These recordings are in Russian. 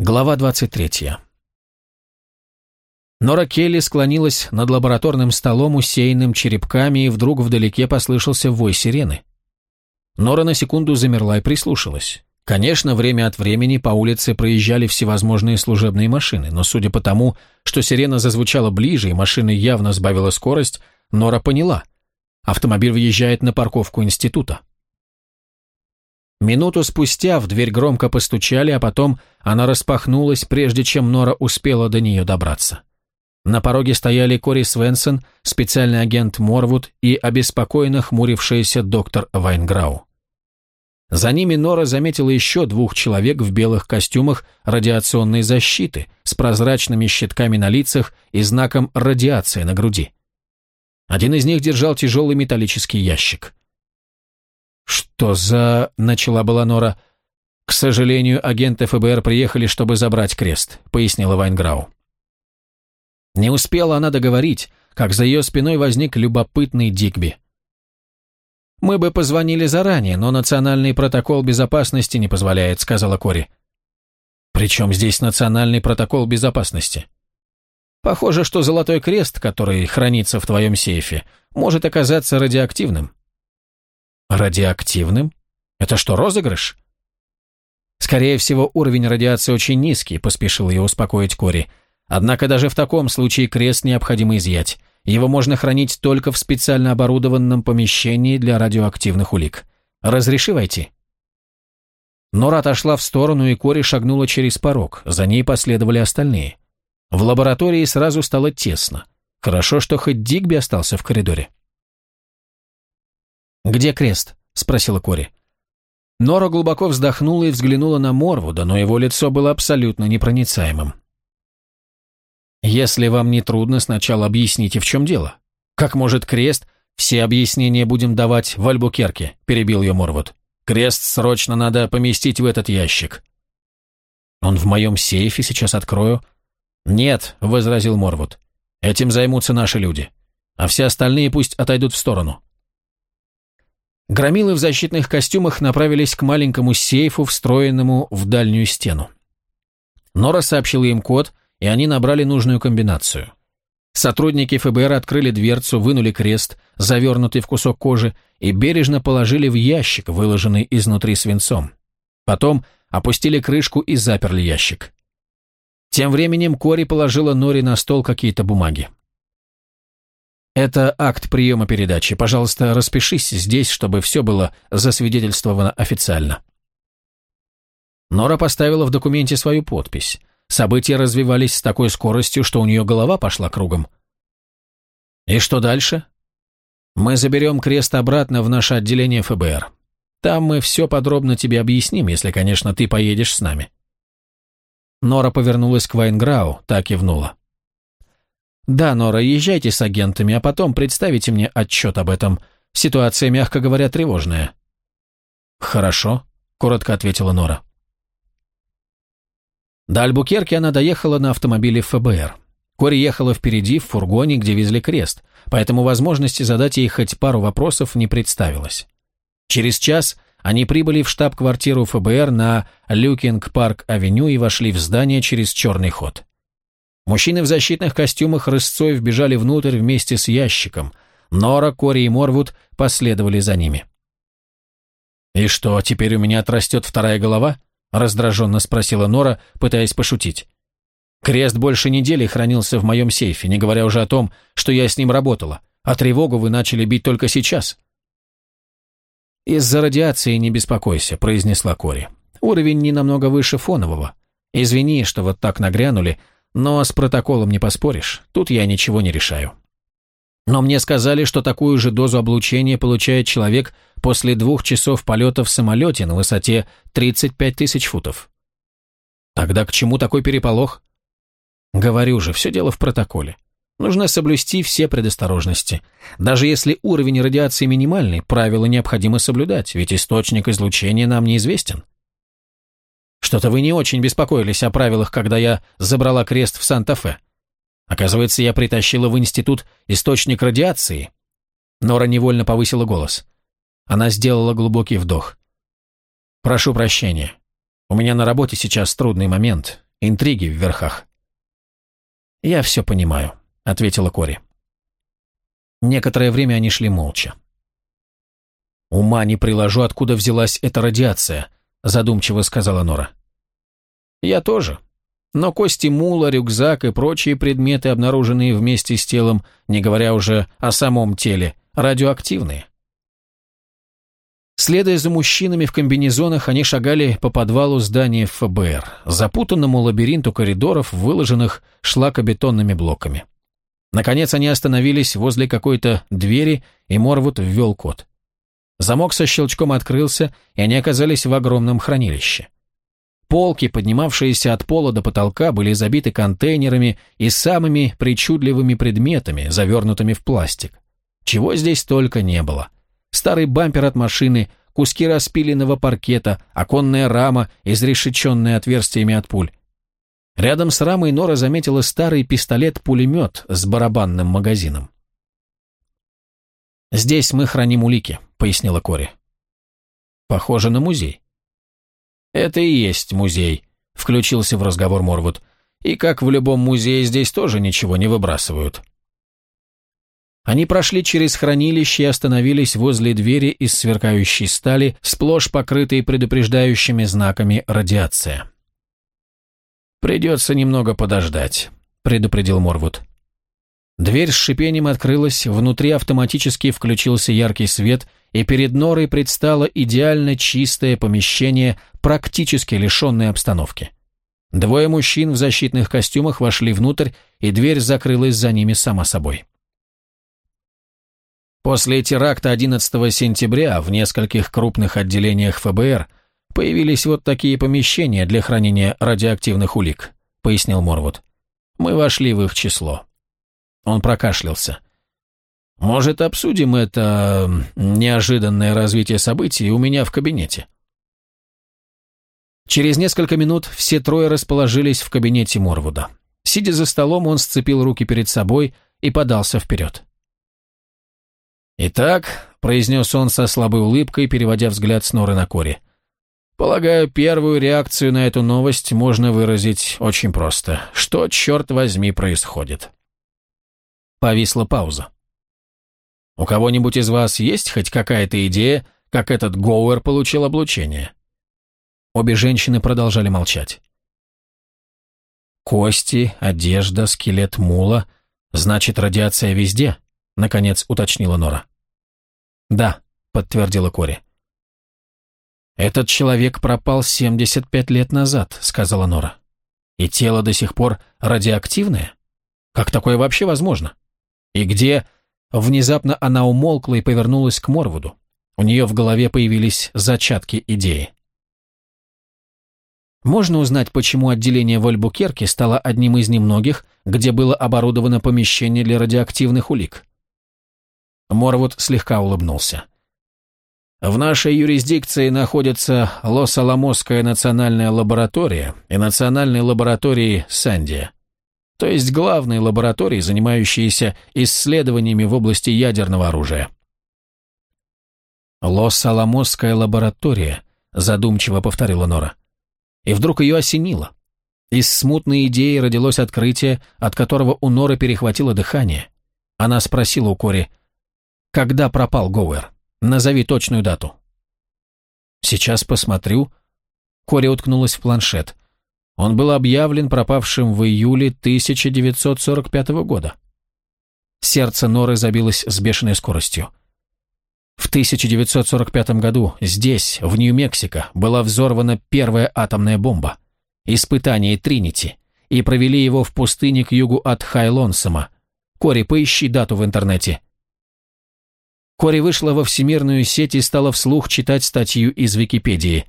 Глава 23. Нора Келли склонилась над лабораторным столом, усеянным черепками, и вдруг вдалеке послышался вой сирены. Нора на секунду замерла и прислушалась. Конечно, время от времени по улице проезжали всевозможные служебные машины, но судя по тому, что сирена зазвучала ближе и машина явно сбавила скорость, Нора поняла. Автомобиль въезжает на парковку института. Минуту спустя в дверь громко постучали, а потом она распахнулась, прежде чем Нора успела до нее добраться. На пороге стояли Кори Свенсон, специальный агент Морвуд и обеспокоенно хмурившаяся доктор Вайнграу. За ними Нора заметила еще двух человек в белых костюмах радиационной защиты с прозрачными щитками на лицах и знаком радиации на груди. Один из них держал тяжелый металлический ящик. «Что за...» — начала была Нора. «К сожалению, агенты ФБР приехали, чтобы забрать крест», — пояснила Вайнграу. Не успела она договорить, как за ее спиной возник любопытный Дигби. «Мы бы позвонили заранее, но национальный протокол безопасности не позволяет», — сказала Кори. «Причем здесь национальный протокол безопасности?» «Похоже, что золотой крест, который хранится в твоем сейфе, может оказаться радиоактивным». Радиоактивным? Это что, розыгрыш? Скорее всего, уровень радиации очень низкий, поспешил ее успокоить Кори. Однако даже в таком случае крест необходимо изъять. Его можно хранить только в специально оборудованном помещении для радиоактивных улик. Разреши войти? Нора отошла в сторону, и Кори шагнула через порог. За ней последовали остальные. В лаборатории сразу стало тесно. Хорошо, что хоть Дигби остался в коридоре. «Где крест?» – спросила Кори. Нора глубоко вздохнула и взглянула на Морвуда, но его лицо было абсолютно непроницаемым. «Если вам не трудно, сначала объясните, в чем дело. Как может крест, все объяснения будем давать в Альбукерке», – перебил ее Морвуд. «Крест срочно надо поместить в этот ящик». «Он в моем сейфе, сейчас открою». «Нет», – возразил Морвуд. «Этим займутся наши люди. А все остальные пусть отойдут в сторону. Громилы в защитных костюмах направились к маленькому сейфу, встроенному в дальнюю стену. Нора сообщила им код, и они набрали нужную комбинацию. Сотрудники ФБР открыли дверцу, вынули крест, завернутый в кусок кожи, и бережно положили в ящик, выложенный изнутри свинцом. Потом опустили крышку и заперли ящик. Тем временем Кори положила Нори на стол какие-то бумаги. Это акт приема передачи. Пожалуйста, распишись здесь, чтобы все было засвидетельствовано официально. Нора поставила в документе свою подпись. События развивались с такой скоростью, что у нее голова пошла кругом. И что дальше? Мы заберем крест обратно в наше отделение ФБР. Там мы все подробно тебе объясним, если, конечно, ты поедешь с нами. Нора повернулась к Вайнграу, так кивнула. «Да, Нора, езжайте с агентами, а потом представите мне отчет об этом. Ситуация, мягко говоря, тревожная». «Хорошо», — коротко ответила Нора. До Альбукерки она доехала на автомобиле ФБР. Кори ехала впереди в фургоне, где везли крест, поэтому возможности задать ей хоть пару вопросов не представилось. Через час они прибыли в штаб-квартиру ФБР на Люкинг-парк-авеню и вошли в здание через черный ход. Мужчины в защитных костюмах рысцой вбежали внутрь вместе с ящиком. Нора, Кори и Морвуд последовали за ними. «И что, теперь у меня отрастет вторая голова?» — раздраженно спросила Нора, пытаясь пошутить. «Крест больше недели хранился в моем сейфе, не говоря уже о том, что я с ним работала, а тревогу вы начали бить только сейчас». «Из-за радиации не беспокойся», — произнесла Кори. «Уровень не намного выше фонового. Извини, что вот так нагрянули, но с протоколом не поспоришь, тут я ничего не решаю. Но мне сказали, что такую же дозу облучения получает человек после двух часов полета в самолете на высоте 35 тысяч футов. Тогда к чему такой переполох? Говорю же, все дело в протоколе. Нужно соблюсти все предосторожности. Даже если уровень радиации минимальный, правила необходимо соблюдать, ведь источник излучения нам неизвестен. Что-то вы не очень беспокоились о правилах, когда я забрала крест в Санта-Фе. Оказывается, я притащила в институт источник радиации. Нора невольно повысила голос. Она сделала глубокий вдох. «Прошу прощения. У меня на работе сейчас трудный момент. интриги в верхах. «Я все понимаю», — ответила Кори. Некоторое время они шли молча. «Ума не приложу, откуда взялась эта радиация», — задумчиво сказала Нора. «Я тоже. Но кости мула, рюкзак и прочие предметы, обнаруженные вместе с телом, не говоря уже о самом теле, радиоактивные. Следуя за мужчинами в комбинезонах, они шагали по подвалу здания ФБР, запутанному лабиринту коридоров, выложенных шлакобетонными блоками. Наконец они остановились возле какой-то двери, и Морвуд ввел код. Замок со щелчком открылся, и они оказались в огромном хранилище. Полки, поднимавшиеся от пола до потолка, были забиты контейнерами и самыми причудливыми предметами, завернутыми в пластик. Чего здесь только не было – старый бампер от машины, куски распиленного паркета, оконная рама, изрешеченная отверстиями от пуль. Рядом с рамой Нора заметила старый пистолет-пулемет с барабанным магазином. «Здесь мы храним улики», — пояснила Кори. «Похоже на музей». «Это и есть музей», — включился в разговор Морвуд. «И как в любом музее, здесь тоже ничего не выбрасывают». Они прошли через хранилище и остановились возле двери из сверкающей стали, сплошь покрытой предупреждающими знаками радиация. «Придется немного подождать», — предупредил Морвуд. Дверь с шипением открылась, внутри автоматически включился яркий свет, и перед Норой предстало идеально чистое помещение, практически лишенное обстановки. Двое мужчин в защитных костюмах вошли внутрь, и дверь закрылась за ними сама собой. После теракта 11 сентября в нескольких крупных отделениях ФБР появились вот такие помещения для хранения радиоактивных улик, пояснил Морвуд. Мы вошли в их число. Он прокашлялся. Может, обсудим это неожиданное развитие событий у меня в кабинете? Через несколько минут все трое расположились в кабинете Морвуда. Сидя за столом, он сцепил руки перед собой и подался вперед. «Итак», — произнес он со слабой улыбкой, переводя взгляд с Норы на Кори, «полагаю, первую реакцию на эту новость можно выразить очень просто. Что, черт возьми, происходит?» Повисла пауза. «У кого-нибудь из вас есть хоть какая-то идея, как этот Гоуэр получил облучение?» Обе женщины продолжали молчать. «Кости, одежда, скелет мула. Значит, радиация везде?» Наконец уточнила Нора. «Да», — подтвердила Кори. «Этот человек пропал 75 лет назад», — сказала Нора. «И тело до сих пор радиоактивное? Как такое вообще возможно? И где...» Внезапно она умолкла и повернулась к Морвуду. У нее в голове появились зачатки идеи. Можно узнать, почему отделение в Альбукерке стало одним из немногих, где было оборудовано помещение для радиоактивных улик? Морвуд слегка улыбнулся. В нашей юрисдикции находится Лос-Аламосская национальная лаборатория и национальные лаборатории Сандия, то есть главные лаборатории, занимающиеся исследованиями в области ядерного оружия. «Лос-Аламосская лаборатория», — задумчиво повторила Нора. И вдруг ее осенило. Из смутной идеи родилось открытие, от которого у Норы перехватило дыхание. Она спросила у Кори, когда пропал Гоуэр? Назови точную дату. Сейчас посмотрю. Кори уткнулась в планшет. Он был объявлен пропавшим в июле 1945 года. Сердце Норы забилось с бешеной скоростью. В 1945 году здесь, в Нью-Мексико, была взорвана первая атомная бомба. Испытание Тринити. И провели его в пустыне к югу от Хайлонсома. Кори, поищи дату в интернете. Кори вышла во всемирную сеть и стала вслух читать статью из Википедии.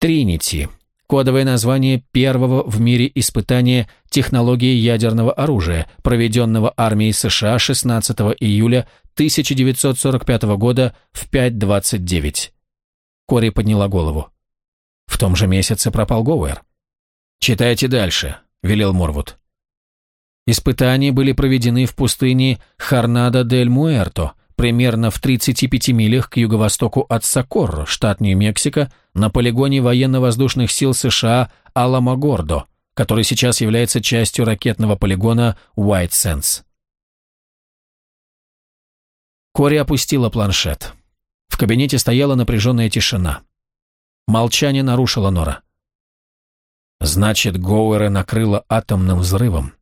Тринити. Кодовое название первого в мире испытания технологии ядерного оружия, проведенного армией США 16 июля 1945 года в 5.29. Кори подняла голову. В том же месяце пропал Гоуэр. «Читайте дальше», — велел Морвуд. Испытания были проведены в пустыне Харнада-дель-Муэрто, примерно в 35 милях к юго-востоку от Сокорро, штат Нью-Мексико, на полигоне военно-воздушных сил США Аламогордо, который сейчас является частью ракетного полигона White Sands. Кори опустила планшет. В кабинете стояла напряженная тишина. Молчание нарушила Нора. Значит, Гоуэра накрыло атомным взрывом.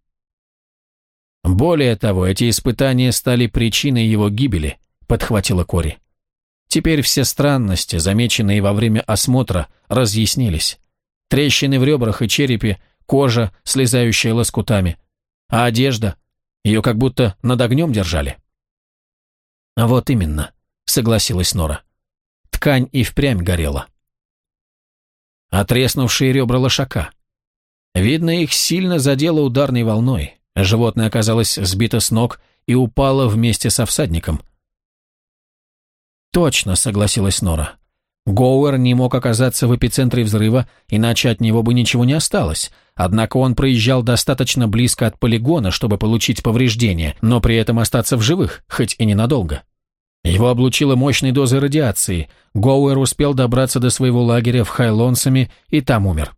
Более того, эти испытания стали причиной его гибели, подхватила Кори. Теперь все странности, замеченные во время осмотра, разъяснились. Трещины в ребрах и черепе, кожа, слезающая лоскутами. А одежда? Ее как будто над огнем держали. «Вот именно», — согласилась Нора. Ткань и впрямь горела. Отреснувшие ребра лошака. Видно, их сильно задело ударной волной. Животное оказалось сбито с ног и упало вместе со всадником. «Точно», — согласилась Нора. Гоуэр не мог оказаться в эпицентре взрыва, иначе от него бы ничего не осталось. Однако он проезжал достаточно близко от полигона, чтобы получить повреждения, но при этом остаться в живых, хоть и ненадолго. Его облучило мощной дозой радиации. Гоуэр успел добраться до своего лагеря в Хайлонсами и там умер.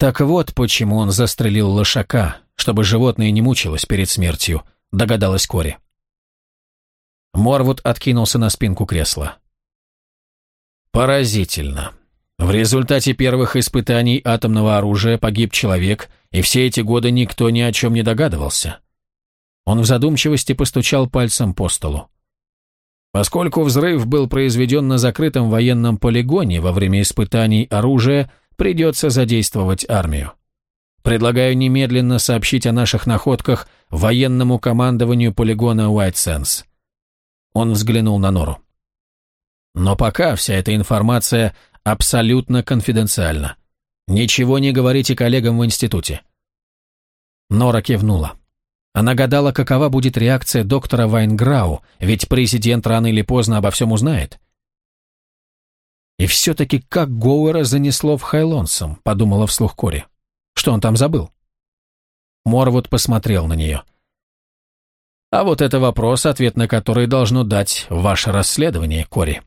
Так вот, почему он застрелил лошака, чтобы животное не мучилось перед смертью, догадалась Кори. Морвуд откинулся на спинку кресла. Поразительно. В результате первых испытаний атомного оружия погиб человек, и все эти годы никто ни о чем не догадывался. Он в задумчивости постучал пальцем по столу. Поскольку взрыв был произведен на закрытом военном полигоне во время испытаний оружия, придется задействовать армию. Предлагаю немедленно сообщить о наших находках военному командованию полигона White Sands. Он взглянул на Нору. Но пока вся эта информация абсолютно конфиденциальна. Ничего не говорите коллегам в институте. Нора кивнула. Она гадала, какова будет реакция доктора Вайнграу, ведь президент рано или поздно обо всем узнает. И все-таки как Гоуэра занесло в Хайлонсом, подумала вслух Кори. Что он там забыл? Морвуд посмотрел на нее. А вот это вопрос, ответ на который должно дать ваше расследование, Кори.